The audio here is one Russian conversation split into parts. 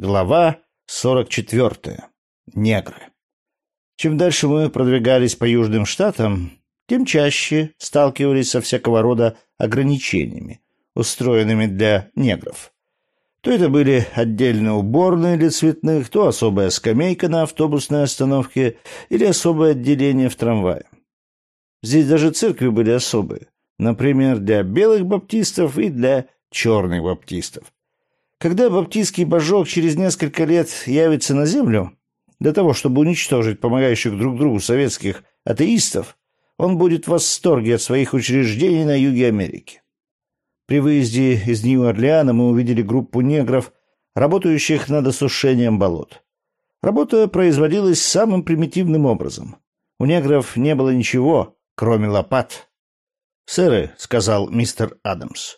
Глава 44. Негры. Чем дальше мы продвигались по южным штатам, тем чаще сталкивались со всякого рода ограничениями, устроенными для негров. То это были отдельные уборные для цветных, то особая скамейка на автобусной остановке или особое отделение в трамвае. Здесь даже церкви были особые, например, для белых баптистов и для черных баптистов. Когда баптистский божок через несколько лет явится на землю, для того, чтобы уничтожить помогающих друг другу советских атеистов, он будет в восторге от своих учреждений на юге Америки. При выезде из Нью-Орлеана мы увидели группу негров, работающих над осушением болот. Работа производилась самым примитивным образом. У негров не было ничего, кроме лопат. «Сэры», — сказал мистер Адамс,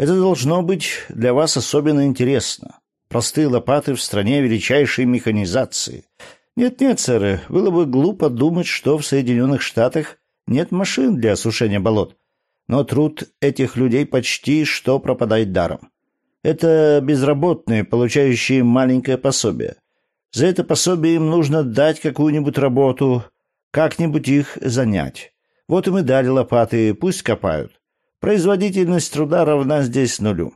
это должно быть для вас особенно интересно. Простые лопаты в стране величайшей механизации. Нет-нет, сэр, было бы глупо думать, что в Соединенных Штатах нет машин для осушения болот. Но труд этих людей почти что пропадает даром. Это безработные, получающие маленькое пособие. За это пособие им нужно дать какую-нибудь работу, как-нибудь их занять. Вот им и дали лопаты, пусть копают. Производительность труда равна здесь нулю.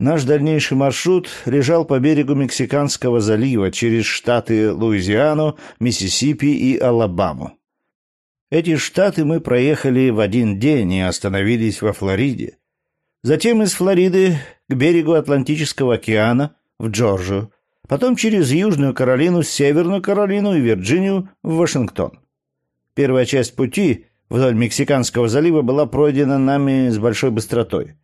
Наш дальнейший маршрут лежал по берегу Мексиканского залива через штаты Луизиану, Миссисипи и Алабаму. Эти штаты мы проехали в один день и остановились во Флориде. Затем из Флориды к берегу Атлантического океана в Джорджию, потом через Южную Каролину, Северную Каролину и Вирджинию в Вашингтон. Первая часть пути вдоль Мексиканского залива была пройдена нами с большой быстротой.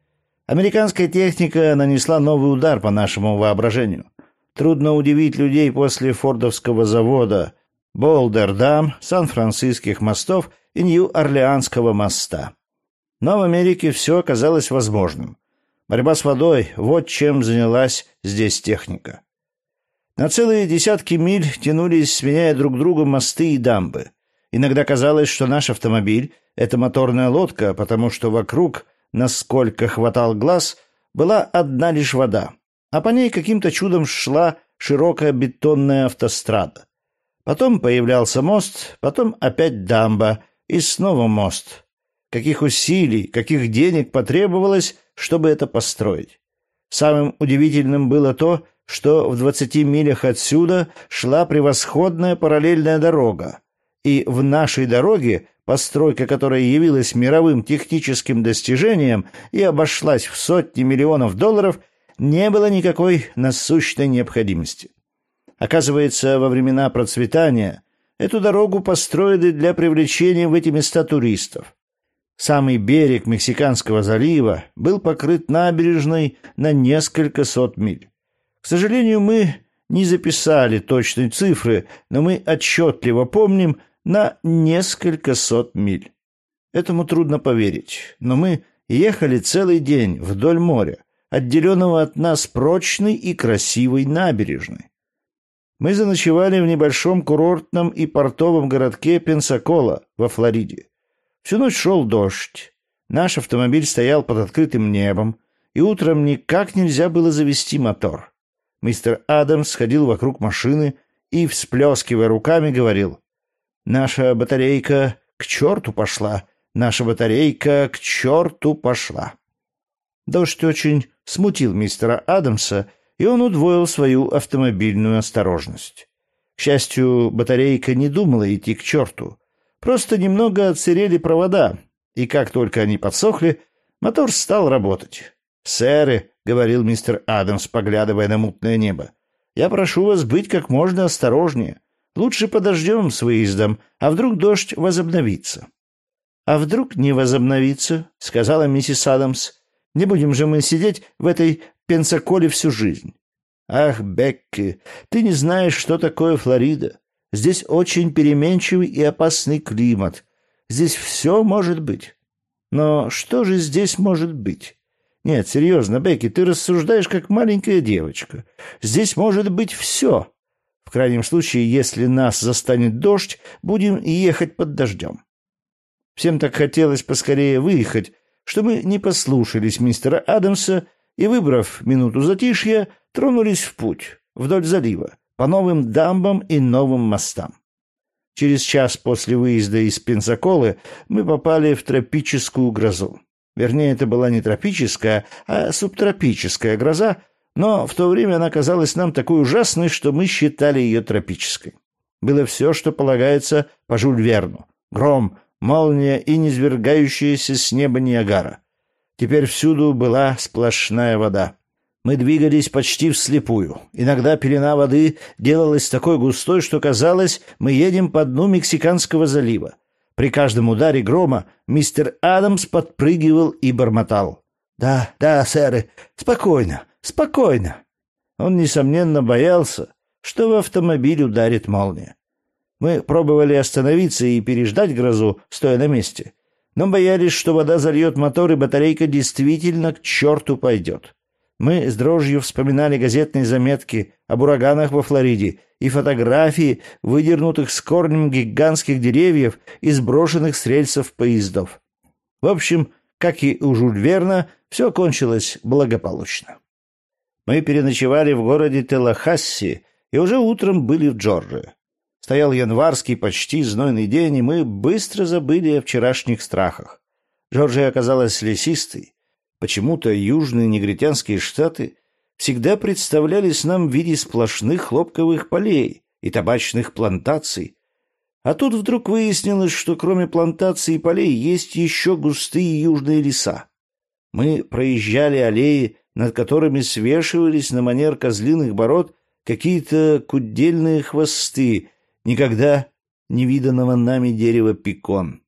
Американская техника нанесла новый удар по нашему воображению. Трудно удивить людей после Фордовского завода, Болдердам, Сан-Франциских мостов и Нью-Орлеанского моста. Но в Америке все оказалось возможным. Борьба с водой – вот чем занялась здесь техника. На целые десятки миль тянулись, сменяя друг друга мосты и дамбы – Иногда казалось, что наш автомобиль — это моторная лодка, потому что вокруг, насколько хватал глаз, была одна лишь вода, а по ней каким-то чудом шла широкая бетонная автострада. Потом появлялся мост, потом опять дамба и снова мост. Каких усилий, каких денег потребовалось, чтобы это построить. Самым удивительным было то, что в двадцати милях отсюда шла превосходная параллельная дорога, и в нашей дороге, постройка которой явилась мировым техническим достижением и обошлась в сотни миллионов долларов, не было никакой насущной необходимости. Оказывается, во времена процветания эту дорогу построили для привлечения в эти места туристов. Самый берег Мексиканского залива был покрыт набережной на несколько сот миль. К сожалению, мы не записали точной цифры, но мы отчетливо помним, на несколько сот миль. Этому трудно поверить, но мы ехали целый день вдоль моря, отделенного от нас прочной и красивой набережной. Мы заночевали в небольшом курортном и портовом городке Пенсакола во Флориде. Всю ночь шел дождь. Наш автомобиль стоял под открытым небом, и утром никак нельзя было завести мотор. Мистер Адамс ходил вокруг машины и, всплескивая руками, говорил, Наша батарейка к черту пошла. Наша батарейка к черту пошла. Дождь очень смутил мистера Адамса, и он удвоил свою автомобильную осторожность. К счастью, батарейка не думала идти к черту. Просто немного отсырели провода, и как только они подсохли, мотор стал работать. «Сэры», — говорил мистер Адамс, поглядывая на мутное небо, — «я прошу вас быть как можно осторожнее. Лучше подождем с выездом, а вдруг дождь возобновится. — А вдруг не возобновится, — сказала миссис Адамс. — Не будем же мы сидеть в этой пенсаколе всю жизнь. — Ах, Бекки, ты не знаешь, что такое Флорида. Здесь очень переменчивый и опасный климат. Здесь все может быть. Но что же здесь может быть? Нет, серьезно, Бекки, ты рассуждаешь как маленькая девочка. Здесь может быть все. В крайнем случае, если нас застанет дождь, будем ехать под дождем. Всем так хотелось поскорее выехать, что мы не послушались мистера Адамса и, выбрав минуту затишья, тронулись в путь вдоль залива, по новым дамбам и новым мостам. Через час после выезда из Пенсаколы мы попали в тропическую грозу. Вернее, это была не тропическая, а субтропическая гроза, но в то время она казалась нам такой ужасной, что мы считали ее тропической. Было все, что полагается по Жюль Верну. Гром, молния и низвергающаяся с неба Ниагара. Теперь всюду была сплошная вода. Мы двигались почти вслепую. Иногда пелена воды делалась такой густой, что казалось, мы едем по дну Мексиканского залива. При каждом ударе грома мистер Адамс подпрыгивал и бормотал. «Да, да, сэры, спокойно, спокойно». Он, несомненно, боялся, что в автомобиль ударит молния. Мы пробовали остановиться и переждать грозу, стоя на месте, но боялись, что вода зальет мотор, и батарейка действительно к черту пойдет. Мы с дрожью вспоминали газетные заметки об ураганах во Флориде и фотографии выдернутых с корнем гигантских деревьев и сброшенных с рельсов поездов. В общем, как и у Жюль Верна, все кончилось благополучно. Мы переночевали в городе Телахасси и уже утром были в Джорджии. Стоял январский, почти знойный день, и мы быстро забыли о вчерашних страхах. Джорджия оказалась лесистой, Почему-то южные негритянские штаты всегда представлялись нам в виде сплошных хлопковых полей и табачных плантаций. А тут вдруг выяснилось, что кроме плантаций и полей есть еще густые южные леса. Мы проезжали аллеи, над которыми свешивались на манер козлиных бород какие-то кудельные хвосты, никогда не виданного нами дерева пикон.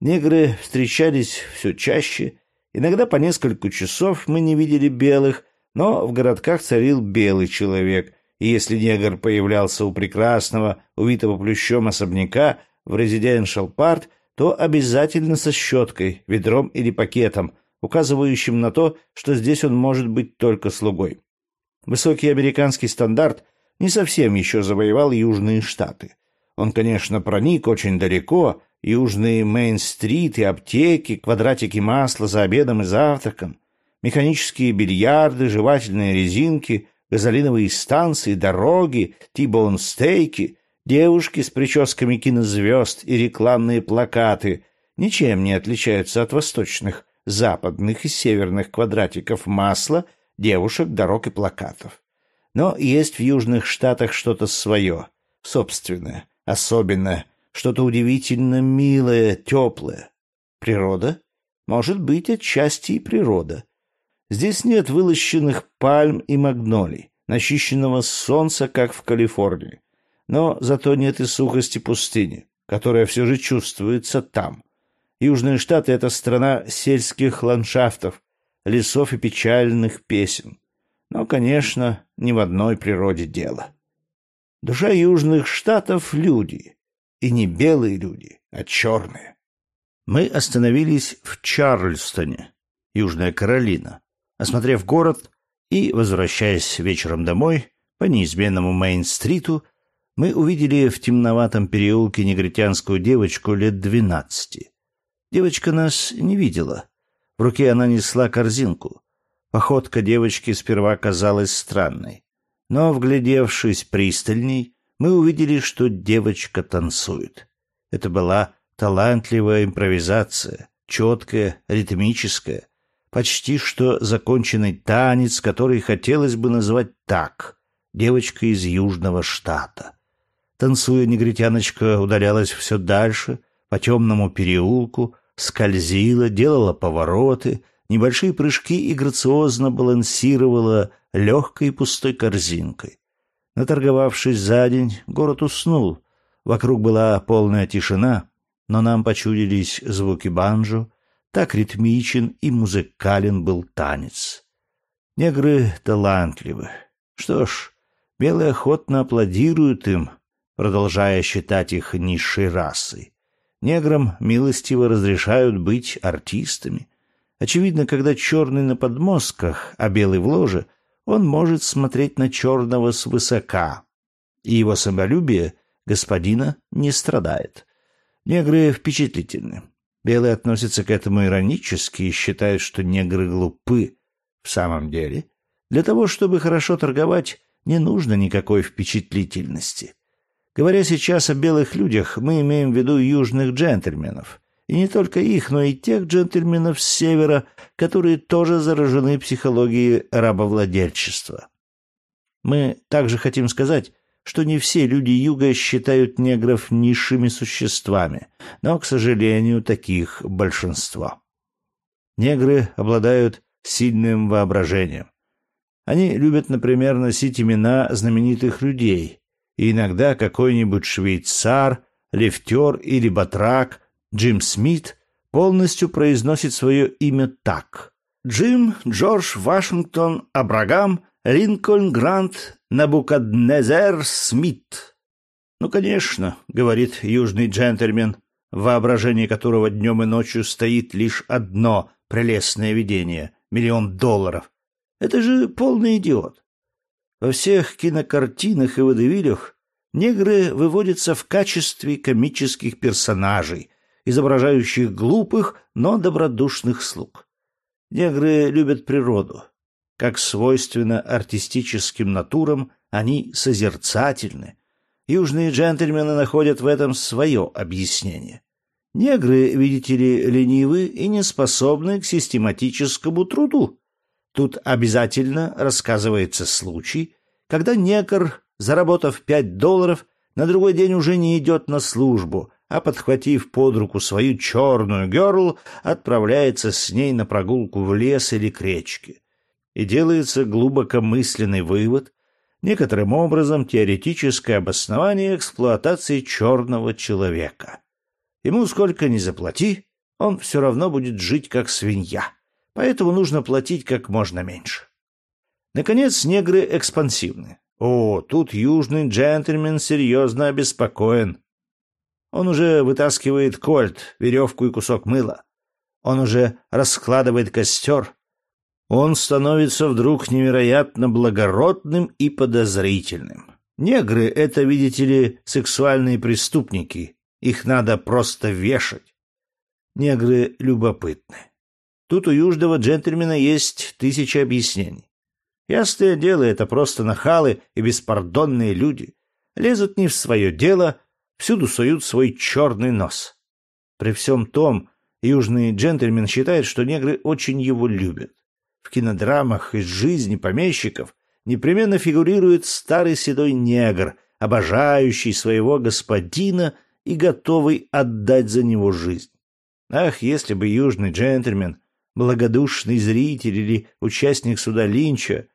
Негры встречались все чаще — Иногда по несколько часов мы не видели белых, но в городках царил белый человек, и если негр появлялся у прекрасного, увитого плющом особняка в резиденшал парт, то обязательно со щеткой, ведром или пакетом, указывающим на то, что здесь он может быть только слугой. Высокий американский стандарт не совсем еще завоевал Южные Штаты. Он, конечно, проник очень далеко, южные Мейн-стрит и аптеки, квадратики масла за обедом и завтраком, механические бильярды, жевательные резинки, газолиновые станции, дороги, тибон-стейки, девушки с прическами кинозвезд и рекламные плакаты ничем не отличаются от восточных, западных и северных квадратиков масла, девушек, дорог и плакатов. Но есть в Южных Штатах что-то свое, собственное, особенное, что-то удивительно милое, теплое. Природа? Может быть, отчасти и природа. Здесь нет вылощенных пальм и магнолий, начищенного солнца, как в Калифорнии. Но зато нет и сухости пустыни, которая все же чувствуется там. Южные Штаты — это страна сельских ландшафтов, лесов и печальных песен. Но, конечно, ни в одной природе дело. Душа Южных Штатов — люди, и не белые люди, а черные. Мы остановились в Чарльстоне, Южная Каролина, осмотрев город и, возвращаясь вечером домой по неизменному Мейн-стриту, мы увидели в темноватом переулке негритянскую девочку лет двенадцати. Девочка нас не видела. В руке она несла корзинку. Походка девочки сперва казалась странной. Но, вглядевшись пристальней, мы увидели, что девочка танцует. Это была талантливая импровизация, четкая, ритмическая, почти что законченный танец, который хотелось бы назвать так «девочка из Южного штата». Танцуя, негритяночка удалялась все дальше, по темному переулку, скользила, делала повороты, небольшие прыжки и грациозно балансировала легкой пустой корзинкой. Наторговавшись за день, город уснул. Вокруг была полная тишина, но нам почудились звуки банджо, так ритмичен и музыкален был танец. Негры талантливы. Что ж, белые охотно аплодируют им, продолжая считать их низшей расой. Неграм милостиво разрешают быть артистами. Очевидно, когда черный на подмостках, а белый в ложе, он может смотреть на черного свысока, и его самолюбие господина не страдает. Негры впечатлительны. Белые относятся к этому иронически и считают, что негры глупы, В самом деле, для того, чтобы хорошо торговать, не нужно никакой впечатлительности. Говоря сейчас о белых людях, мы имеем в виду южных джентльменов. И не только их, но и тех джентльменов с севера, которые тоже заражены психологией рабовладельчества. Мы также хотим сказать, что не все люди юга считают негров низшими существами, но, к сожалению, таких большинство. Негры обладают сильным воображением. Они любят, например, носить имена знаменитых людей, и иногда какой-нибудь швейцар, лифтер или батрак, Джим Смит, полностью произносит свое имя так. Джим, Джордж, Вашингтон, Абрагам, Линкольн, Грант, Набукаднезер, Смит. Ну, конечно, говорит южный джентльмен, в воображении которого днем и ночью стоит лишь одно прелестное видение — миллион долларов. Это же полный идиот. Во всех кинокартинах и водевилях негры выводятся в качестве комических персонажей, изображающих глупых, но добродушных слуг. Негры любят природу. Как свойственно артистическим натурам, они созерцательны. Южные джентльмены находят в этом свое объяснение. Негры, видите ли, ленивы и не способны к систематическому труду. Тут обязательно рассказывается случай, когда некор, заработав пять долларов, на другой день уже не идет на службу, а, подхватив под руку свою черную герл, отправляется с ней на прогулку в лес или к речке. И делается глубокомысленный вывод, некоторым образом теоретическое обоснование эксплуатации черного человека. Ему сколько ни заплати, он все равно будет жить как свинья поэтому нужно платить как можно меньше. Наконец, негры экспансивны. О, тут южный джентльмен серьезно обеспокоен. Он уже вытаскивает кольт, веревку и кусок мыла. Он уже раскладывает костер. Он становится вдруг невероятно благородным и подозрительным. Негры — это, видите ли, сексуальные преступники. Их надо просто вешать. Негры любопытны. Тут у южного джентльмена есть тысяча объяснений. Ясное дело, это просто нахалы и беспардонные люди. Лезут не в свое дело, всюду суют свой черный нос. При всем том, южный джентльмен считает, что негры очень его любят. В кинодрамах из жизни помещиков непременно фигурирует старый седой негр, обожающий своего господина и готовый отдать за него жизнь. Ах, если бы южный джентльмен благодушный зритель или участник суда Линча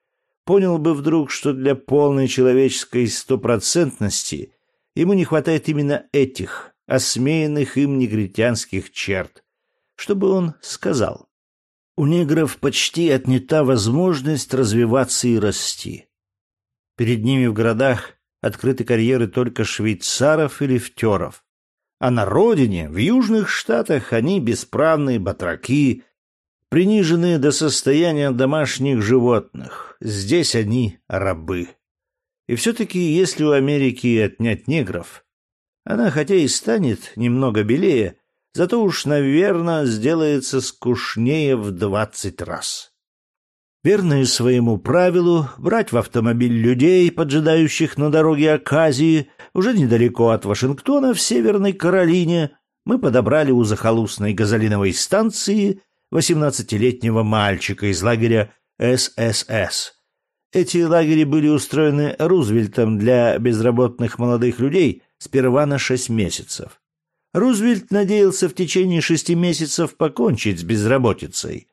понял бы вдруг, что для полной человеческой стопроцентности ему не хватает именно этих, осмеянных им негритянских черт, чтобы он сказал. У негров почти отнята возможность развиваться и расти. Перед ними в городах открыты карьеры только швейцаров и лифтеров. А на родине, в Южных Штатах, они бесправные батраки, приниженные до состояния домашних животных. Здесь они рабы. И все-таки, если у Америки отнять негров, она хотя и станет немного белее, зато уж, наверное, сделается скучнее в двадцать раз. Верные своему правилу брать в автомобиль людей, поджидающих на дороге Аказии, уже недалеко от Вашингтона, в Северной Каролине, мы подобрали у захолустной газолиновой станции восемнадцатилетнего мальчика из лагеря ССС. Эти лагеря были устроены Рузвельтом для безработных молодых людей сперва на шесть месяцев. Рузвельт надеялся в течение шести месяцев покончить с безработицей.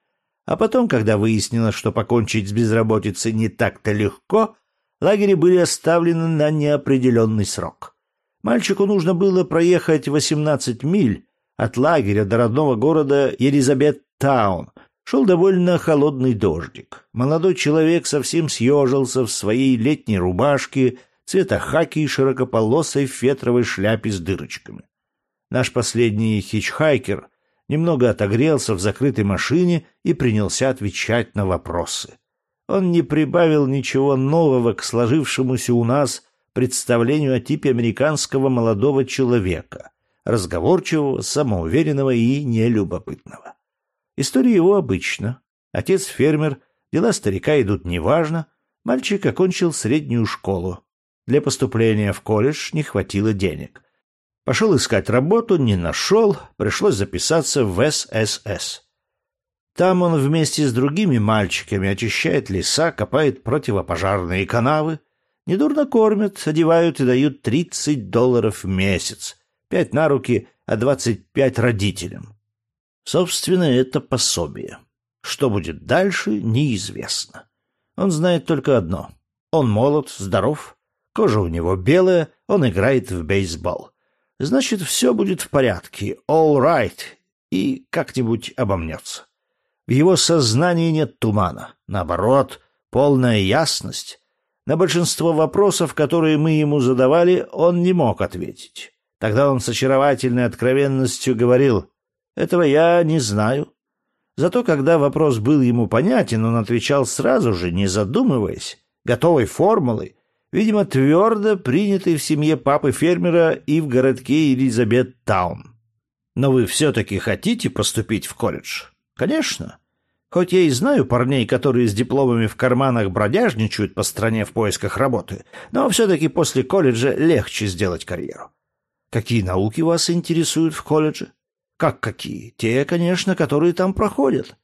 А потом, когда выяснилось, что покончить с безработицей не так-то легко, лагеря были оставлены на неопределенный срок. Мальчику нужно было проехать 18 миль от лагеря до родного города Елизабет Таун шел довольно холодный дождик. Молодой человек совсем съежился в своей летней рубашке цвета хаки и широкополосой фетровой шляпе с дырочками. Наш последний хичхайкер немного отогрелся в закрытой машине и принялся отвечать на вопросы. Он не прибавил ничего нового к сложившемуся у нас представлению о типе американского молодого человека, разговорчивого, самоуверенного и нелюбопытного. История его обычна. Отец фермер, Дела старика идут неважно. Мальчик окончил среднюю школу. Для поступления в колледж не хватило денег. Пошел искать работу, не нашел, пришлось записаться в ССС. Там он вместе с другими мальчиками очищает леса, копает противопожарные канавы, недурно кормят, одевают и дают 30 долларов в месяц, пять на руки, а 25 родителям. Собственно, это пособие. Что будет дальше, неизвестно. Он знает только одно. Он молод, здоров, кожа у него белая, он играет в бейсбол. Значит, все будет в порядке, all right, и как-нибудь обомнется. В его сознании нет тумана. Наоборот, полная ясность. На большинство вопросов, которые мы ему задавали, он не мог ответить. Тогда он с очаровательной откровенностью говорил, «Этого я не знаю». Зато когда вопрос был ему понятен, он отвечал сразу же, не задумываясь, готовой формулой, видимо, твердо принятой в семье папы-фермера и в городке Элизабет-таун. «Но вы все-таки хотите поступить в колледж?» Конечно. Хоть я и знаю парней, которые с дипломами в карманах бродяжничают по стране в поисках работы, но все-таки после колледжа легче сделать карьеру. Какие науки вас интересуют в колледже? Как какие? Те, конечно, которые там проходят.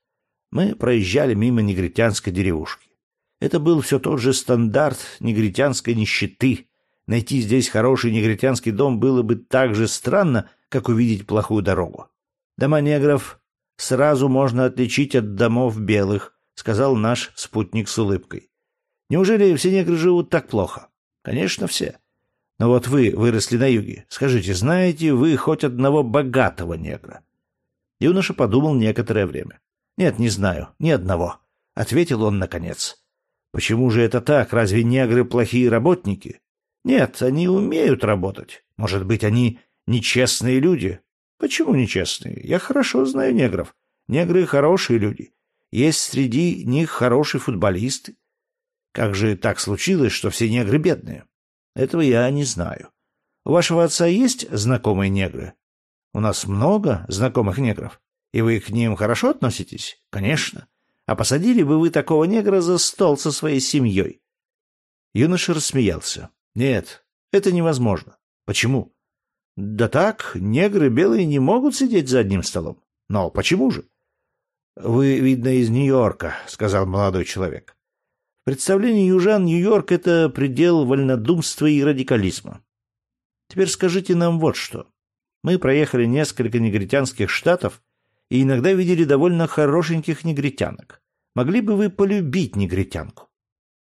Мы проезжали мимо негритянской деревушки. Это был все тот же стандарт негритянской нищеты. Найти здесь хороший негритянский дом было бы так же странно, как увидеть плохую дорогу. Дома негров сразу можно отличить от домов белых, сказал наш спутник с улыбкой. Неужели все негры живут так плохо? Конечно, все. Но вот вы выросли на юге. Скажите, знаете вы хоть одного богатого негра? Юноша подумал некоторое время. Нет, не знаю, ни одного, ответил он наконец. Почему же это так? Разве негры плохие работники? Нет, они умеют работать. Может быть, они нечестные люди? Почему нечестные? Я хорошо знаю негров. Негры хорошие люди. Есть среди них хорошие футболисты. Как же так случилось, что все негры бедные? Этого я не знаю. У вашего отца есть знакомые негры? У нас много знакомых негров. И вы к ним хорошо относитесь? Конечно. А посадили бы вы такого негра за стол со своей семьей? Юноша рассмеялся. Нет, это невозможно. Почему? Да так, негры белые не могут сидеть за одним столом. Но почему же? Вы, видно, из Нью-Йорка, сказал молодой человек. В представлении южан Нью-Йорк — это предел вольнодумства и радикализма. Теперь скажите нам вот что. Мы проехали несколько негритянских штатов и иногда видели довольно хорошеньких негритянок. Могли бы вы полюбить негритянку?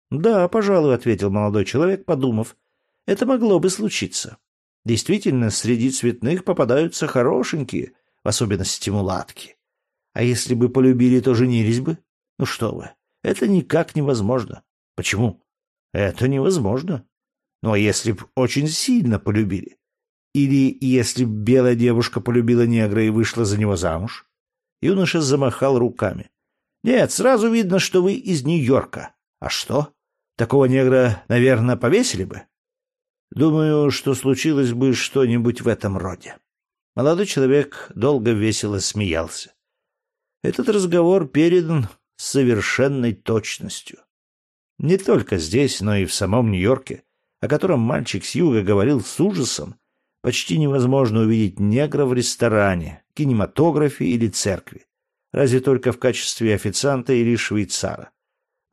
Да, пожалуй, ответил молодой человек, подумав. Это могло бы случиться. Действительно, среди цветных попадаются хорошенькие, в особенности мулатки. А если бы полюбили, то женились бы? Ну что вы, это никак невозможно. Почему? Это невозможно. Ну а если б очень сильно полюбили? Или если б белая девушка полюбила негра и вышла за него замуж? Юноша замахал руками. Нет, сразу видно, что вы из Нью-Йорка. А что? Такого негра, наверное, повесили бы? Думаю, что случилось бы что-нибудь в этом роде. Молодой человек долго весело смеялся. Этот разговор передан с совершенной точностью. Не только здесь, но и в самом Нью-Йорке, о котором мальчик с юга говорил с ужасом, почти невозможно увидеть негра в ресторане, кинематографе или церкви, разве только в качестве официанта или швейцара.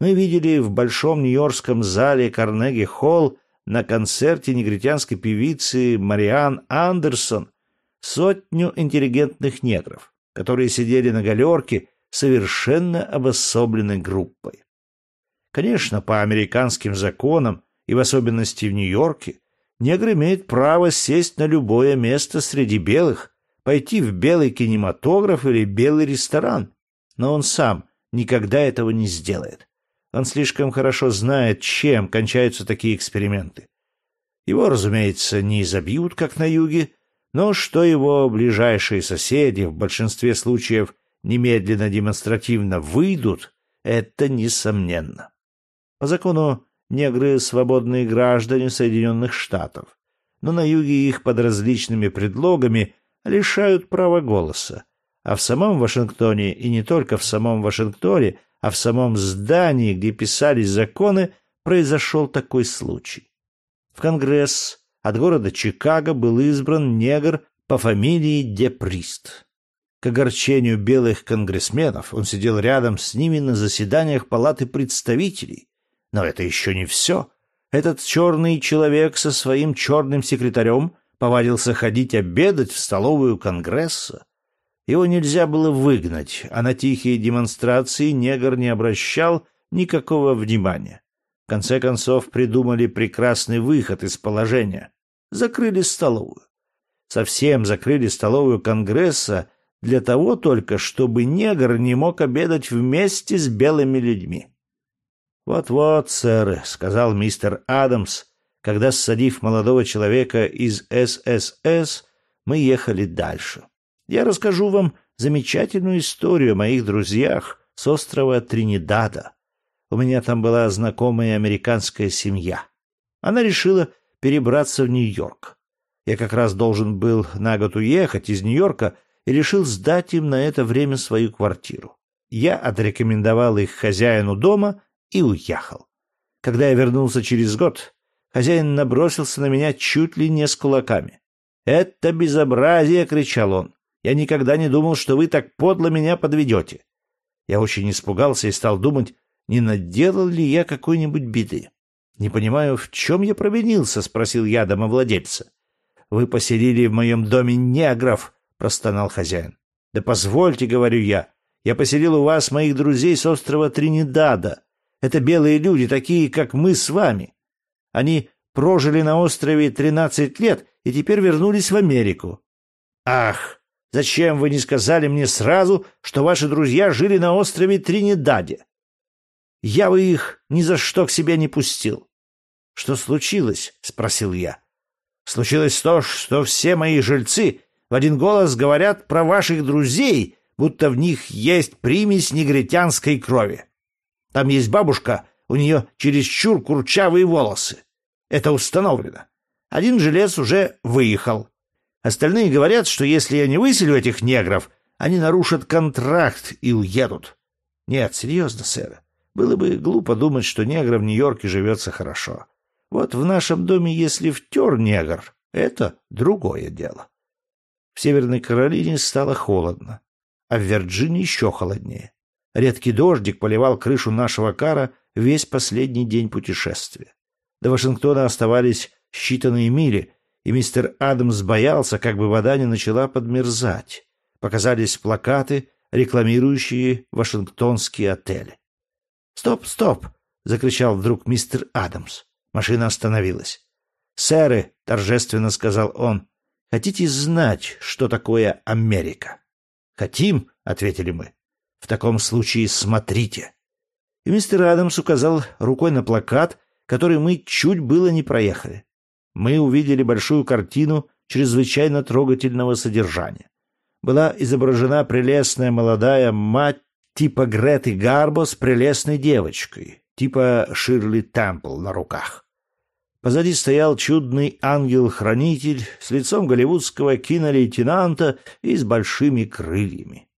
Мы видели в большом нью-йоркском зале Карнеги-холл на концерте негритянской певицы Мариан Андерсон сотню интеллигентных негров, которые сидели на галерке совершенно обособленной группой. Конечно, по американским законам, и в особенности в Нью-Йорке, негр имеет право сесть на любое место среди белых, пойти в белый кинематограф или белый ресторан, но он сам никогда этого не сделает. Он слишком хорошо знает, чем кончаются такие эксперименты. Его, разумеется, не изобьют, как на юге, но что его ближайшие соседи в большинстве случаев немедленно демонстративно выйдут, это несомненно. По закону негры — свободные граждане Соединенных Штатов, но на юге их под различными предлогами лишают права голоса, а в самом Вашингтоне и не только в самом Вашингтоне, а в самом здании, где писались законы, произошел такой случай. В Конгресс от города Чикаго был избран негр по фамилии Деприст. К огорчению белых конгрессменов он сидел рядом с ними на заседаниях Палаты представителей. Но это еще не все. Этот черный человек со своим черным секретарем повадился ходить обедать в столовую Конгресса. Его нельзя было выгнать, а на тихие демонстрации негр не обращал никакого внимания. В конце концов придумали прекрасный выход из положения. Закрыли столовую. Совсем закрыли столовую Конгресса для того только, чтобы негр не мог обедать вместе с белыми людьми. «Вот-вот, сэр», — сказал мистер Адамс, когда, ссадив молодого человека из ССС, мы ехали дальше. Я расскажу вам замечательную историю о моих друзьях с острова Тринидада. У меня там была знакомая американская семья. Она решила перебраться в Нью-Йорк. Я как раз должен был на год уехать из Нью-Йорка и решил сдать им на это время свою квартиру. Я отрекомендовал их хозяину дома и уехал. Когда я вернулся через год, хозяин набросился на меня чуть ли не с кулаками. «Это безобразие!» — кричал он. Я никогда не думал, что вы так подло меня подведете. Я очень испугался и стал думать, не наделал ли я какой-нибудь беды. Не понимаю, в чем я провинился, спросил я домовладельца. Вы поселили в моем доме негров, простонал хозяин. Да позвольте, говорю я. Я поселил у вас моих друзей с острова Тринидада. Это белые люди, такие, как мы с вами. Они прожили на острове тринадцать лет и теперь вернулись в Америку. Ах, Зачем вы не сказали мне сразу, что ваши друзья жили на острове Тринидаде? Я бы их ни за что к себе не пустил. Что случилось? спросил я. Случилось то, что все мои жильцы в один голос говорят про ваших друзей, будто в них есть примесь негритянской крови. Там есть бабушка, у нее чересчур курчавые волосы. Это установлено. Один жилец уже выехал. Остальные говорят, что если я не выселю этих негров, они нарушат контракт и уедут. Нет, серьезно, сэр. Было бы глупо думать, что неграм в Нью-Йорке живется хорошо. Вот в нашем доме, если втер негр, это другое дело. В Северной Каролине стало холодно, а в Вирджинии еще холоднее. Редкий дождик поливал крышу нашего кара весь последний день путешествия. До Вашингтона оставались считанные мили, и мистер Адамс боялся, как бы вода не начала подмерзать. Показались плакаты, рекламирующие вашингтонские отели. «Стоп, стоп!» — закричал вдруг мистер Адамс. Машина остановилась. «Сэры», — торжественно сказал он, — «хотите знать, что такое Америка?» «Хотим», — ответили мы. «В таком случае смотрите». И мистер Адамс указал рукой на плакат, который мы чуть было не проехали мы увидели большую картину чрезвычайно трогательного содержания. Была изображена прелестная молодая мать типа Греты Гарбо с прелестной девочкой, типа Ширли Темпл на руках. Позади стоял чудный ангел-хранитель с лицом голливудского кинолейтенанта и с большими крыльями.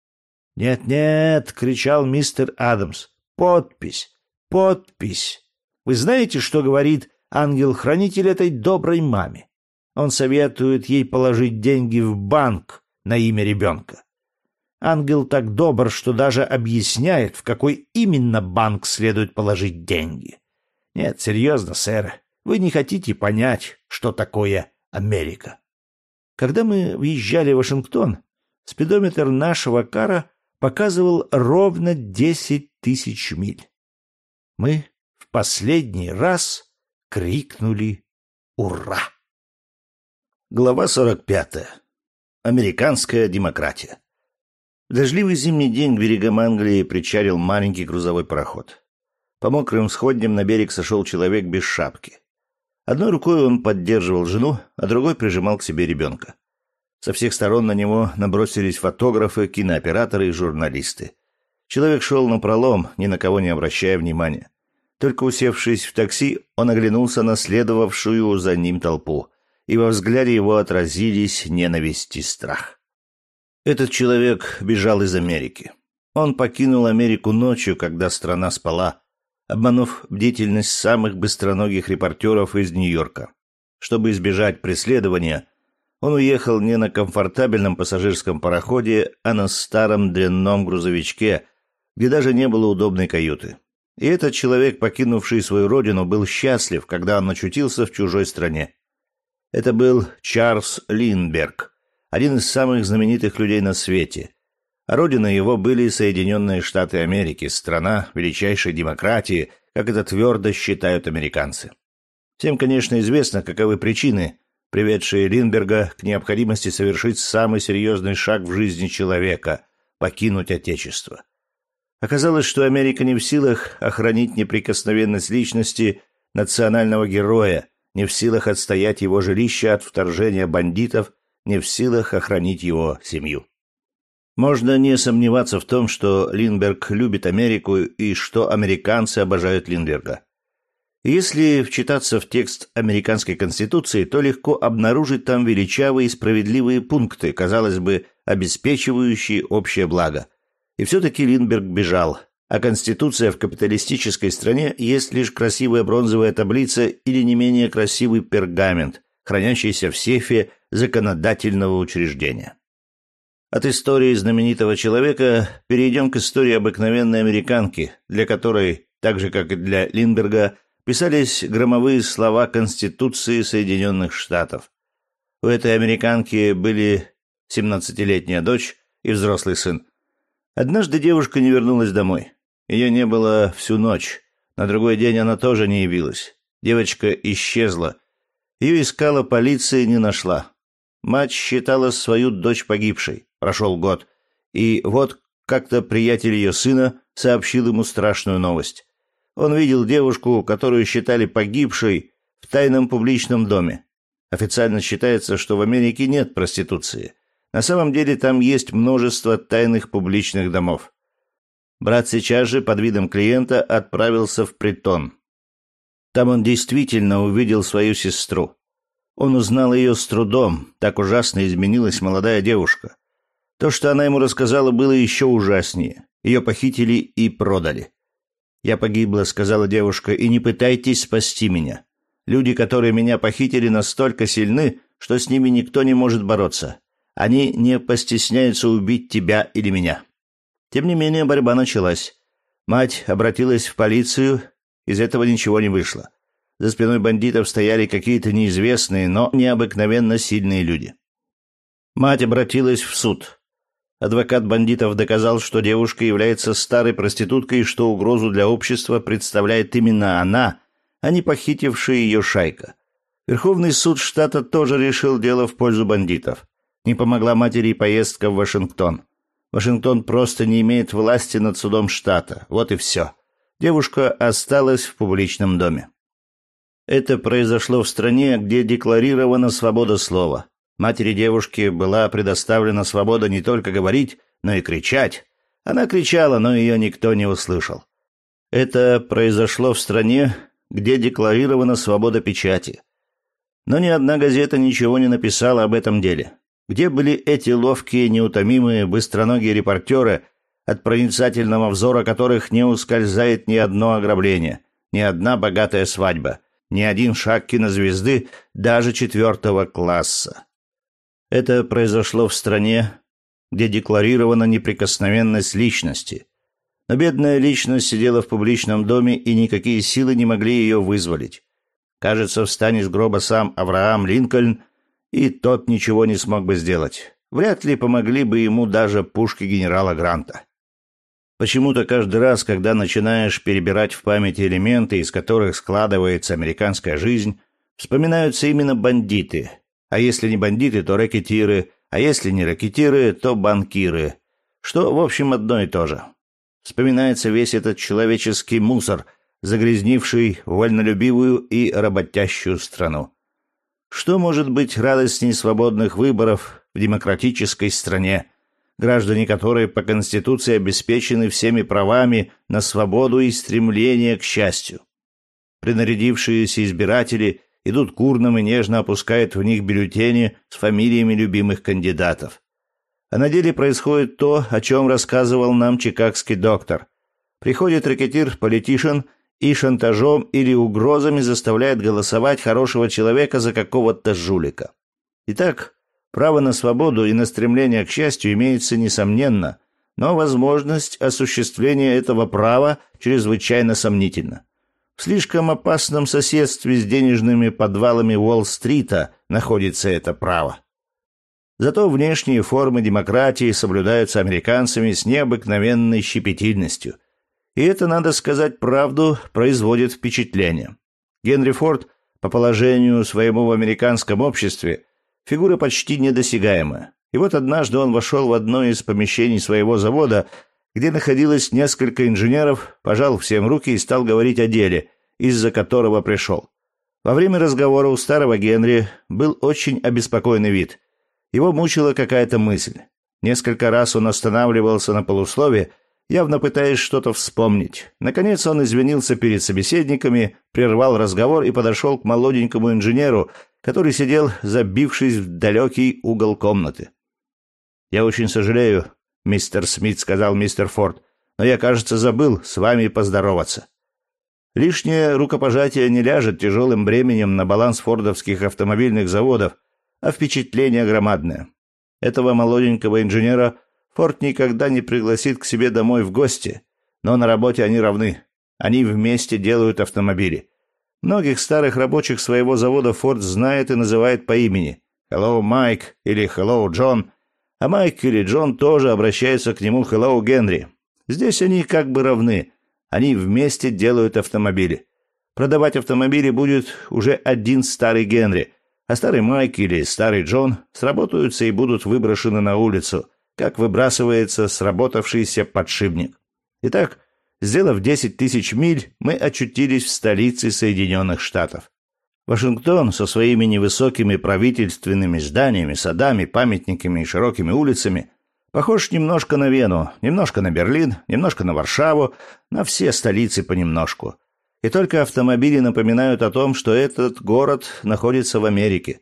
«Нет-нет!» — кричал мистер Адамс. «Подпись! Подпись! Вы знаете, что говорит ангел-хранитель этой доброй маме. Он советует ей положить деньги в банк на имя ребенка. Ангел так добр, что даже объясняет, в какой именно банк следует положить деньги. Нет, серьезно, сэр, вы не хотите понять, что такое Америка. Когда мы въезжали в Вашингтон, спидометр нашего кара показывал ровно десять тысяч миль. Мы в последний раз крикнули «Ура!». Глава 45. Американская демократия. В дождливый зимний день к берегам Англии причалил маленький грузовой пароход. По мокрым сходням на берег сошел человек без шапки. Одной рукой он поддерживал жену, а другой прижимал к себе ребенка. Со всех сторон на него набросились фотографы, кинооператоры и журналисты. Человек шел на пролом, ни на кого не обращая внимания. Только усевшись в такси, он оглянулся на следовавшую за ним толпу, и во взгляде его отразились ненависть и страх. Этот человек бежал из Америки. Он покинул Америку ночью, когда страна спала, обманув бдительность самых быстроногих репортеров из Нью-Йорка. Чтобы избежать преследования, он уехал не на комфортабельном пассажирском пароходе, а на старом дрянном грузовичке, где даже не было удобной каюты. И этот человек, покинувший свою родину, был счастлив, когда он очутился в чужой стране. Это был Чарльз Линдберг, один из самых знаменитых людей на свете. А родина его были Соединенные Штаты Америки, страна величайшей демократии, как это твердо считают американцы. Всем, конечно, известно, каковы причины, приведшие Линдберга к необходимости совершить самый серьезный шаг в жизни человека – покинуть Отечество. Оказалось, что Америка не в силах охранить неприкосновенность личности национального героя, не в силах отстоять его жилище от вторжения бандитов, не в силах охранить его семью. Можно не сомневаться в том, что Линдберг любит Америку и что американцы обожают Линдберга. Если вчитаться в текст американской конституции, то легко обнаружить там величавые и справедливые пункты, казалось бы, обеспечивающие общее благо – и все-таки Линдберг бежал, а Конституция в капиталистической стране есть лишь красивая бронзовая таблица или не менее красивый пергамент, хранящийся в сейфе законодательного учреждения. От истории знаменитого человека перейдем к истории обыкновенной американки, для которой, так же как и для Линдберга, писались громовые слова Конституции Соединенных Штатов. У этой американки были 17-летняя дочь и взрослый сын. Однажды девушка не вернулась домой. Ее не было всю ночь. На другой день она тоже не явилась. Девочка исчезла. Ее искала полиция и не нашла. Мать считала свою дочь погибшей. Прошел год. И вот как-то приятель ее сына сообщил ему страшную новость. Он видел девушку, которую считали погибшей, в тайном публичном доме. Официально считается, что в Америке нет проституции. На самом деле там есть множество тайных публичных домов. Брат сейчас же под видом клиента отправился в притон. Там он действительно увидел свою сестру. Он узнал ее с трудом, так ужасно изменилась молодая девушка. То, что она ему рассказала, было еще ужаснее. Ее похитили и продали. «Я погибла», — сказала девушка, — «и не пытайтесь спасти меня. Люди, которые меня похитили, настолько сильны, что с ними никто не может бороться. Они не постесняются убить тебя или меня. Тем не менее, борьба началась. Мать обратилась в полицию, из этого ничего не вышло. За спиной бандитов стояли какие-то неизвестные, но необыкновенно сильные люди. Мать обратилась в суд. Адвокат бандитов доказал, что девушка является старой проституткой и что угрозу для общества представляет именно она, а не похитившая ее шайка. Верховный суд штата тоже решил дело в пользу бандитов. Не помогла матери поездка в Вашингтон. Вашингтон просто не имеет власти над судом штата. Вот и все. Девушка осталась в публичном доме. Это произошло в стране, где декларирована свобода слова. Матери девушки была предоставлена свобода не только говорить, но и кричать. Она кричала, но ее никто не услышал. Это произошло в стране, где декларирована свобода печати. Но ни одна газета ничего не написала об этом деле. Где были эти ловкие, неутомимые, быстроногие репортеры, от проницательного взора которых не ускользает ни одно ограбление, ни одна богатая свадьба, ни один шаг кинозвезды даже четвертого класса? Это произошло в стране, где декларирована неприкосновенность личности. Но бедная личность сидела в публичном доме, и никакие силы не могли ее вызволить. Кажется, встанет с гроба сам Авраам Линкольн и тот ничего не смог бы сделать. Вряд ли помогли бы ему даже пушки генерала Гранта. Почему-то каждый раз, когда начинаешь перебирать в памяти элементы, из которых складывается американская жизнь, вспоминаются именно бандиты. А если не бандиты, то рэкетиры, а если не рэкетиры, то банкиры. Что, в общем, одно и то же. Вспоминается весь этот человеческий мусор, загрязнивший вольнолюбивую и работящую страну. Что может быть радостней свободных выборов в демократической стране, граждане которой по Конституции обеспечены всеми правами на свободу и стремление к счастью? Принарядившиеся избиратели идут к урнам и нежно опускают в них бюллетени с фамилиями любимых кандидатов. А на деле происходит то, о чем рассказывал нам чикагский доктор. Приходит ракетир-политишен и шантажом или угрозами заставляет голосовать хорошего человека за какого-то жулика. Итак, право на свободу и на стремление к счастью имеется несомненно, но возможность осуществления этого права чрезвычайно сомнительна. В слишком опасном соседстве с денежными подвалами Уолл-стрита находится это право. Зато внешние формы демократии соблюдаются американцами с необыкновенной щепетильностью. И это, надо сказать правду, производит впечатление. Генри Форд по положению своему в американском обществе фигура почти недосягаемая. И вот однажды он вошел в одно из помещений своего завода где находилось несколько инженеров, пожал всем руки и стал говорить о деле, из-за которого пришел. Во время разговора у старого Генри был очень обеспокоенный вид. Его мучила какая-то мысль. Несколько раз он останавливался на полуслове, явно пытаясь что-то вспомнить. Наконец он извинился перед собеседниками, прервал разговор и подошел к молоденькому инженеру, который сидел, забившись в далекий угол комнаты. «Я очень сожалею, мистер Смит, сказал мистер Форд. Но я, кажется, забыл с вами поздороваться. Лишнее рукопожатие не ляжет тяжелым бременем на баланс фордовских автомобильных заводов, а впечатление громадное. Этого молоденького инженера Форд никогда не пригласит к себе домой в гости, но на работе они равны. Они вместе делают автомобили. Многих старых рабочих своего завода Форд знает и называет по имени. «Hello, Майк» или «Hello, Джон», а Майк или Джон тоже обращаются к нему «Hello, Генри». Здесь они как бы равны. Они вместе делают автомобили. Продавать автомобили будет уже один старый Генри, а старый Майк или старый Джон сработаются и будут выброшены на улицу, как выбрасывается сработавшийся подшипник. Итак, сделав 10 тысяч миль, мы очутились в столице Соединенных Штатов. Вашингтон со своими невысокими правительственными зданиями, садами, памятниками и широкими улицами похож немножко на Вену, немножко на Берлин, немножко на Варшаву, на все столицы понемножку. И только автомобили напоминают о том, что этот город находится в Америке.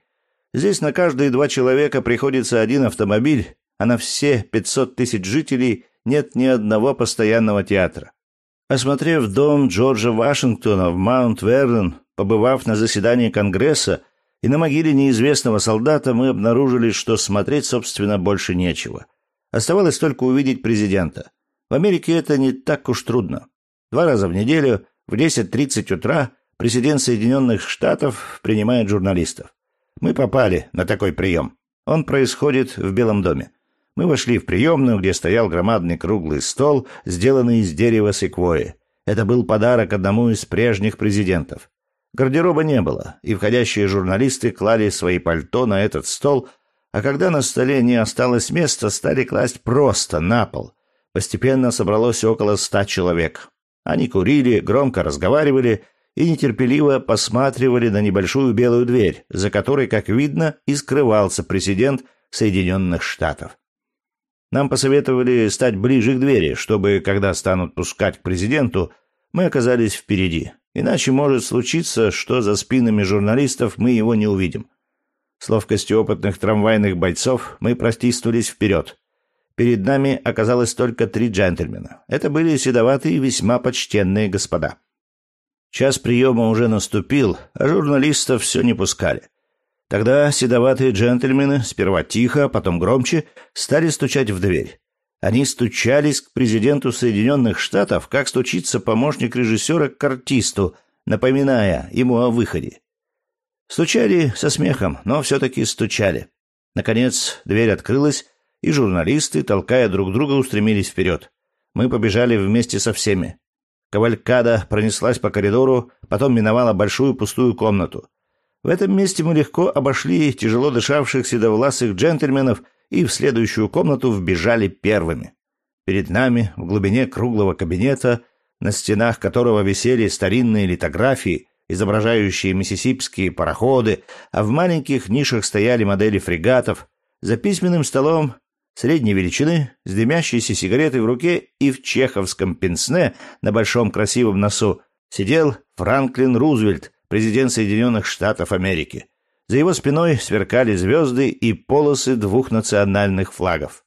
Здесь на каждые два человека приходится один автомобиль, а на все 500 тысяч жителей нет ни одного постоянного театра. Осмотрев дом Джорджа Вашингтона в Маунт-Вернон, Побывав на заседании Конгресса и на могиле неизвестного солдата, мы обнаружили, что смотреть, собственно, больше нечего. Оставалось только увидеть президента. В Америке это не так уж трудно. Два раза в неделю в 10.30 утра президент Соединенных Штатов принимает журналистов. Мы попали на такой прием. Он происходит в Белом доме. Мы вошли в приемную, где стоял громадный круглый стол, сделанный из дерева секвойи. Это был подарок одному из прежних президентов. Гардероба не было, и входящие журналисты клали свои пальто на этот стол, а когда на столе не осталось места, стали класть просто на пол. Постепенно собралось около ста человек. Они курили, громко разговаривали и нетерпеливо посматривали на небольшую белую дверь, за которой, как видно, и скрывался президент Соединенных Штатов. Нам посоветовали стать ближе к двери, чтобы, когда станут пускать к президенту, мы оказались впереди. Иначе может случиться, что за спинами журналистов мы его не увидим. С ловкостью опытных трамвайных бойцов мы простиснулись вперед. Перед нами оказалось только три джентльмена. Это были седоватые и весьма почтенные господа. Час приема уже наступил, а журналистов все не пускали. Тогда седоватые джентльмены, сперва тихо, потом громче, стали стучать в дверь. Они стучались к президенту Соединенных Штатов, как стучится помощник режиссера к артисту, напоминая ему о выходе. Стучали со смехом, но все-таки стучали. Наконец дверь открылась, и журналисты, толкая друг друга, устремились вперед. Мы побежали вместе со всеми. Кавалькада пронеслась по коридору, потом миновала большую пустую комнату. В этом месте мы легко обошли тяжело дышавших седовласых джентльменов — и в следующую комнату вбежали первыми. Перед нами, в глубине круглого кабинета, на стенах которого висели старинные литографии, изображающие миссисипские пароходы, а в маленьких нишах стояли модели фрегатов, за письменным столом средней величины, с дымящейся сигаретой в руке и в чеховском пенсне на большом красивом носу сидел Франклин Рузвельт, президент Соединенных Штатов Америки. За его спиной сверкали звезды и полосы двух национальных флагов.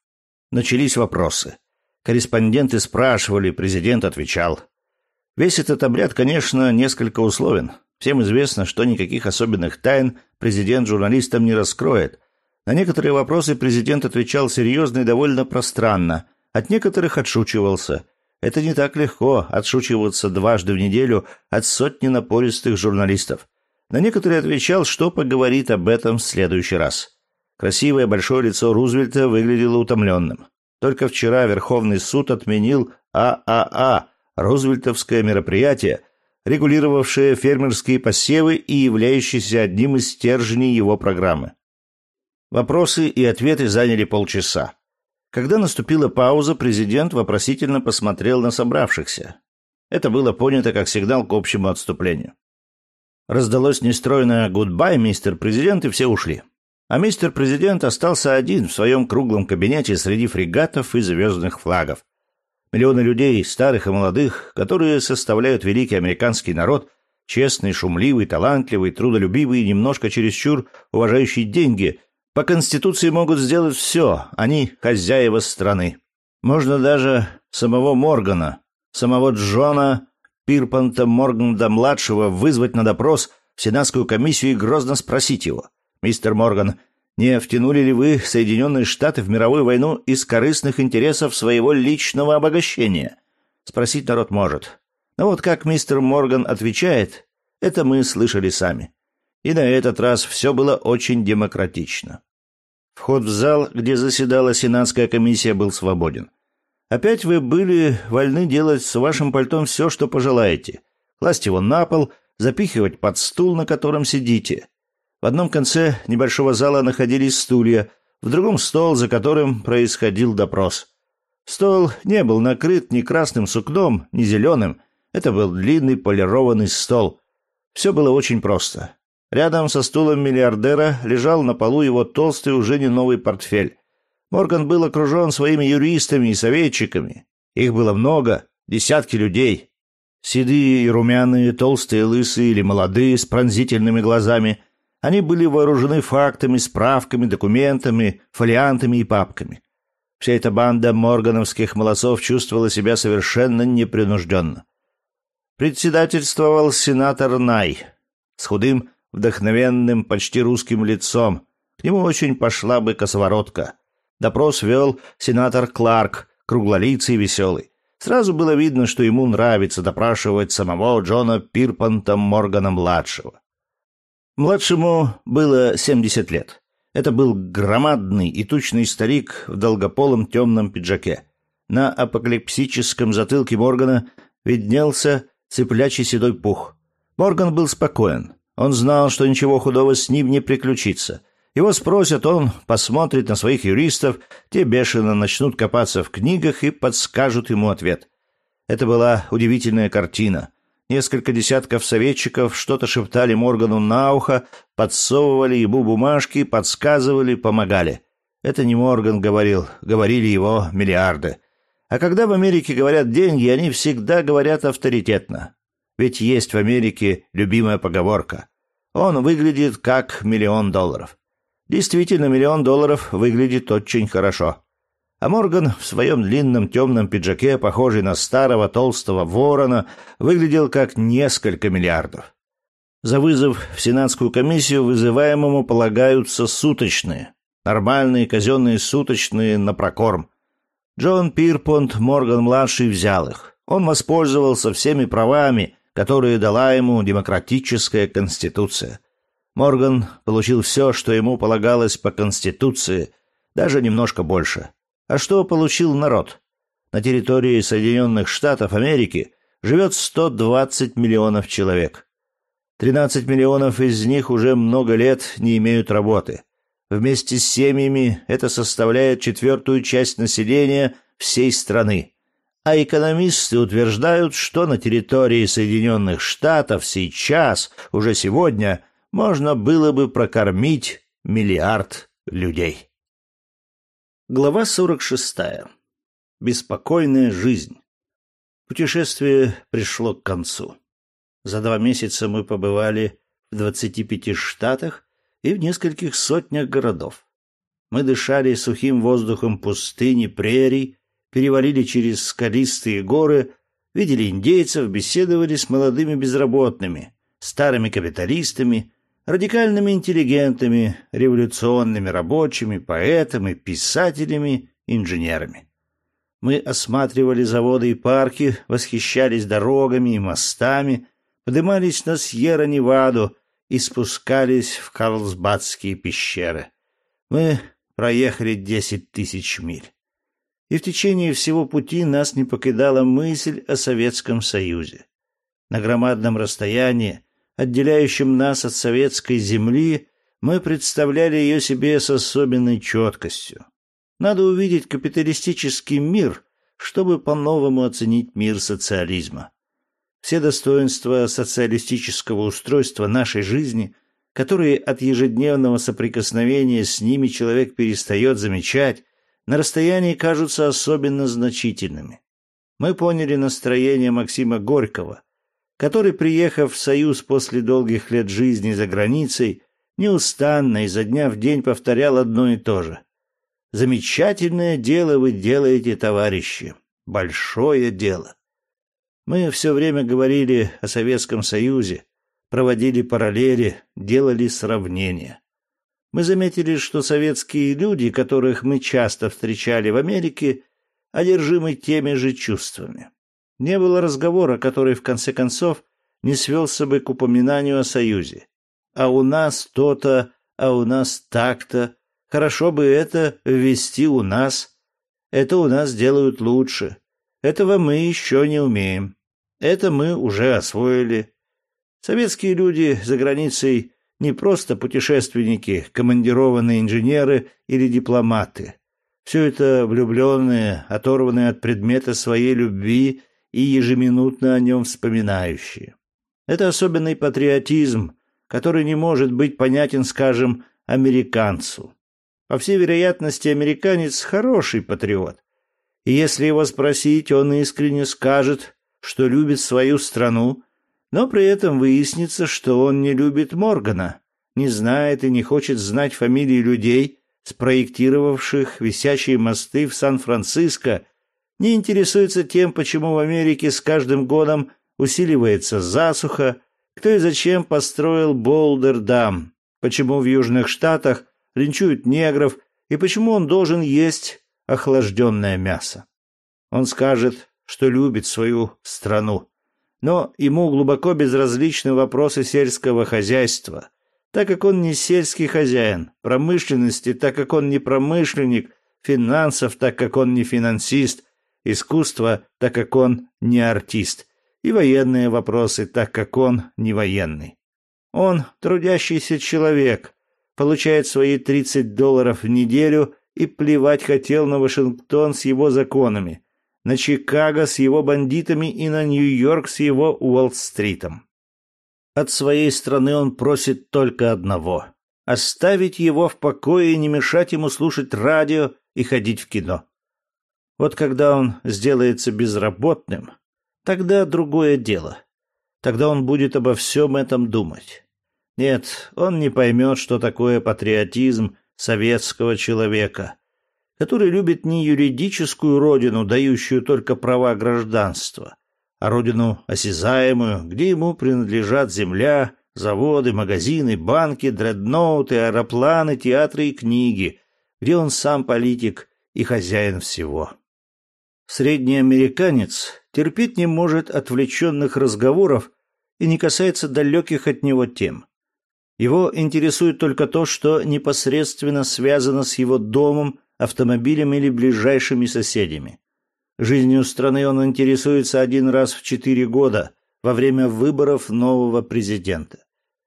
Начались вопросы. Корреспонденты спрашивали, президент отвечал. Весь этот обряд, конечно, несколько условен. Всем известно, что никаких особенных тайн президент журналистам не раскроет. На некоторые вопросы президент отвечал серьезно и довольно пространно, от некоторых отшучивался. Это не так легко отшучиваться дважды в неделю от сотни напористых журналистов. На некоторые отвечал, что поговорит об этом в следующий раз. Красивое большое лицо Рузвельта выглядело утомленным. Только вчера Верховный суд отменил ААА, Рузвельтовское мероприятие, регулировавшее фермерские посевы и являющееся одним из стержней его программы. Вопросы и ответы заняли полчаса. Когда наступила пауза, президент вопросительно посмотрел на собравшихся. Это было понято как сигнал к общему отступлению. Раздалось нестройное «гудбай, мистер президент», и все ушли. А мистер президент остался один в своем круглом кабинете среди фрегатов и звездных флагов. Миллионы людей, старых и молодых, которые составляют великий американский народ, честный, шумливый, талантливый, трудолюбивый и немножко чересчур уважающий деньги – по Конституции могут сделать все, они хозяева страны. Можно даже самого Моргана, самого Джона Пирпанта Моргана-младшего вызвать на допрос в Сенатскую комиссию и грозно спросить его. «Мистер Морган, не втянули ли вы Соединенные Штаты в мировую войну из корыстных интересов своего личного обогащения?» Спросить народ может. Но вот как мистер Морган отвечает, это мы слышали сами. И на этот раз все было очень демократично. Вход в зал, где заседала Сенатская комиссия, был свободен. Опять вы были вольны делать с вашим пальтом все, что пожелаете. Класть его на пол, запихивать под стул, на котором сидите. В одном конце небольшого зала находились стулья, в другом стол, за которым происходил допрос. Стол не был накрыт ни красным сукном, ни зеленым. Это был длинный полированный стол. Все было очень просто. Рядом со стулом миллиардера лежал на полу его толстый уже не новый портфель. Морган был окружен своими юристами и советчиками. Их было много, десятки людей. Седые и румяные, толстые, лысые или молодые, с пронзительными глазами. Они были вооружены фактами, справками, документами, фолиантами и папками. Вся эта банда моргановских молодцов чувствовала себя совершенно непринужденно. Председательствовал сенатор Най с худым, вдохновенным, почти русским лицом. К нему очень пошла бы косоворотка. Допрос вел сенатор Кларк, круглолицый и веселый. Сразу было видно, что ему нравится допрашивать самого Джона Пирпанта Моргана-младшего. Младшему было 70 лет. Это был громадный и тучный старик в долгополом темном пиджаке. На апокалипсическом затылке Моргана виднелся цыплячий седой пух. Морган был спокоен. Он знал, что ничего худого с ним не приключится. Его спросят, он посмотрит на своих юристов, те бешено начнут копаться в книгах и подскажут ему ответ. Это была удивительная картина. Несколько десятков советчиков что-то шептали Моргану на ухо, подсовывали ему бумажки, подсказывали, помогали. Это не Морган говорил, говорили его миллиарды. А когда в Америке говорят деньги, они всегда говорят авторитетно. Ведь есть в Америке любимая поговорка он выглядит как миллион долларов. Действительно, миллион долларов выглядит очень хорошо. А Морган в своем длинном темном пиджаке, похожий на старого толстого ворона, выглядел как несколько миллиардов. За вызов в Сенатскую комиссию вызываемому полагаются суточные, нормальные казенные суточные на прокорм. Джон Пирпонт Морган-младший взял их. Он воспользовался всеми правами, которые дала ему демократическая конституция. Морган получил все, что ему полагалось по конституции, даже немножко больше. А что получил народ? На территории Соединенных Штатов Америки живет 120 миллионов человек. 13 миллионов из них уже много лет не имеют работы. Вместе с семьями это составляет четвертую часть населения всей страны а экономисты утверждают, что на территории Соединенных Штатов сейчас, уже сегодня, можно было бы прокормить миллиард людей. Глава 46. Беспокойная жизнь. Путешествие пришло к концу. За два месяца мы побывали в 25 штатах и в нескольких сотнях городов. Мы дышали сухим воздухом пустыни, прерий, перевалили через скалистые горы, видели индейцев, беседовали с молодыми безработными, старыми капиталистами, радикальными интеллигентами, революционными рабочими, поэтами, писателями, инженерами. Мы осматривали заводы и парки, восхищались дорогами и мостами, поднимались на Сьерра-Неваду и спускались в Карлсбадские пещеры. Мы проехали десять тысяч миль. И в течение всего пути нас не покидала мысль о Советском Союзе. На громадном расстоянии, отделяющем нас от советской земли, мы представляли ее себе с особенной четкостью. Надо увидеть капиталистический мир, чтобы по-новому оценить мир социализма. Все достоинства социалистического устройства нашей жизни, которые от ежедневного соприкосновения с ними человек перестает замечать, на расстоянии кажутся особенно значительными. Мы поняли настроение Максима Горького, который, приехав в Союз после долгих лет жизни за границей, неустанно изо дня в день повторял одно и то же. Замечательное дело вы делаете, товарищи. Большое дело. Мы все время говорили о Советском Союзе, проводили параллели, делали сравнения. Мы заметили, что советские люди, которых мы часто встречали в Америке, одержимы теми же чувствами. Не было разговора, который в конце концов не свелся бы к упоминанию о Союзе. А у нас то-то, а у нас так-то, Хорошо бы это ввести у нас. Это у нас делают лучше. Этого мы еще не умеем. Это мы уже освоили. Советские люди за границей не просто путешественники, командированные инженеры или дипломаты. Все это влюбленные, оторванные от предмета своей любви и ежеминутно о нем вспоминающие. Это особенный патриотизм, который не может быть понятен, скажем, американцу. По всей вероятности, американец хороший патриот. И если его спросить, он искренне скажет, что любит свою страну, но при этом выяснится, что он не любит Моргана, не знает и не хочет знать фамилии людей, спроектировавших висячие мосты в Сан-Франциско, не интересуется тем, почему в Америке с каждым годом усиливается засуха, кто и зачем построил Болдер-дам, почему в Южных Штатах линчуют негров и почему он должен есть охлажденное мясо. Он скажет, что любит свою страну, но ему глубоко безразличны вопросы сельского хозяйства, так как он не сельский хозяин, промышленности, так как он не промышленник, финансов, так как он не финансист, искусства, так как он не артист, и военные вопросы, так как он не военный. Он трудящийся человек, получает свои 30 долларов в неделю и плевать хотел на Вашингтон с его законами, на Чикаго с его бандитами и на Нью-Йорк с его Уолл-стритом. От своей страны он просит только одного — оставить его в покое и не мешать ему слушать радио и ходить в кино. Вот когда он сделается безработным, тогда другое дело. Тогда он будет обо всем этом думать. Нет, он не поймет, что такое патриотизм советского человека, который любит не юридическую родину, дающую только права гражданства, а родину осязаемую, где ему принадлежат земля, заводы, магазины, банки, дредноуты, аэропланы, театры и книги, где он сам политик и хозяин всего. Средний американец терпеть не может отвлеченных разговоров и не касается далеких от него тем. Его интересует только то, что непосредственно связано с его домом, автомобилем или ближайшими соседями. Жизнью страны он интересуется один раз в четыре года во время выборов нового президента.